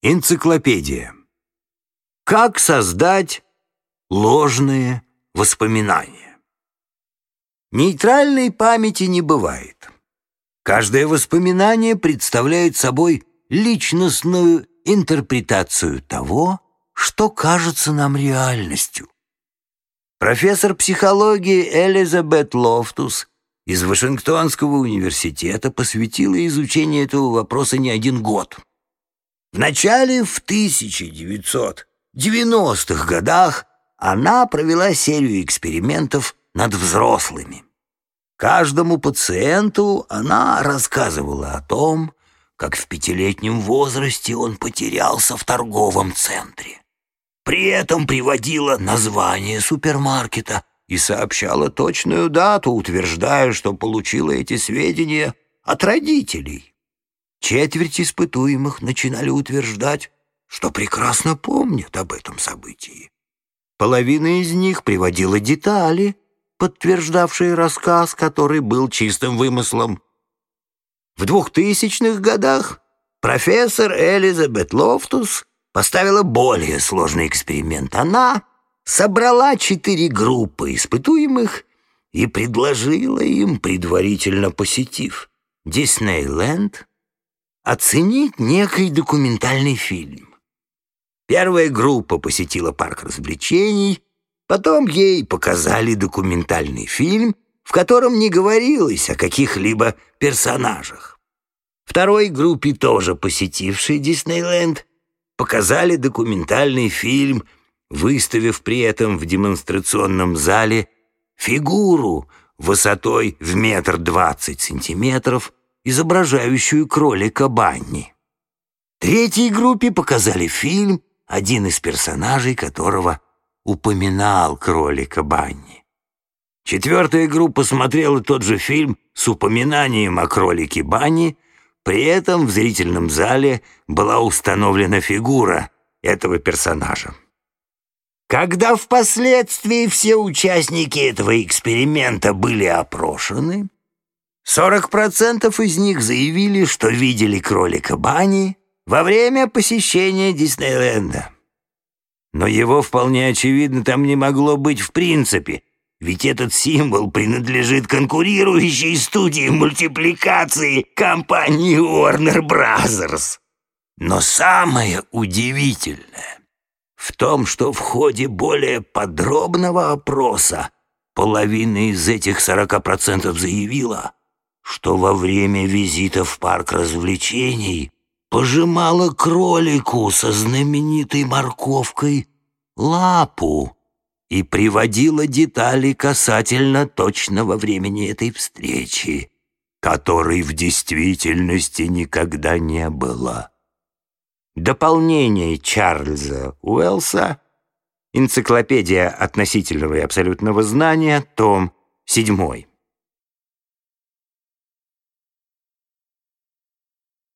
Энциклопедия. Как создать ложные воспоминания? Нейтральной памяти не бывает. Каждое воспоминание представляет собой личностную интерпретацию того, что кажется нам реальностью. Профессор психологии Элизабет Лофтус из Вашингтонского университета посвятила изучению этого вопроса не один год. Вначале в 1990-х годах она провела серию экспериментов над взрослыми. Каждому пациенту она рассказывала о том, как в пятилетнем возрасте он потерялся в торговом центре. При этом приводила название супермаркета и сообщала точную дату, утверждая, что получила эти сведения от родителей. Четверть испытуемых начинали утверждать, что прекрасно помнят об этом событии. Половина из них приводила детали, подтверждавшие рассказ, который был чистым вымыслом. В двухтысячных годах профессор Элизабет Лофтус поставила более сложный эксперимент. Она собрала четыре группы испытуемых и предложила им, предварительно посетив Диснейленд, оценить некий документальный фильм. Первая группа посетила парк развлечений, потом ей показали документальный фильм, в котором не говорилось о каких-либо персонажах. Второй группе, тоже посетившей Диснейленд, показали документальный фильм, выставив при этом в демонстрационном зале фигуру высотой в метр двадцать сантиметров, изображающую кролика Банни. Третьей группе показали фильм, один из персонажей которого упоминал кролика Банни. Четвертая группа смотрела тот же фильм с упоминанием о кролике Банни, при этом в зрительном зале была установлена фигура этого персонажа. Когда впоследствии все участники этого эксперимента были опрошены, 40% из них заявили, что видели кролика Бани во время посещения Диснейленда. Но его вполне очевидно там не могло быть в принципе, ведь этот символ принадлежит конкурирующей студии мультипликации компании Warner Bros. Но самое удивительное в том, что в ходе более подробного опроса половина из этих 40% заявила, что во время визита в парк развлечений пожимала кролику со знаменитой морковкой лапу и приводила детали касательно точного времени этой встречи, которой в действительности никогда не было. Дополнение Чарльза Уэллса «Энциклопедия относительного и абсолютного знания», том 7.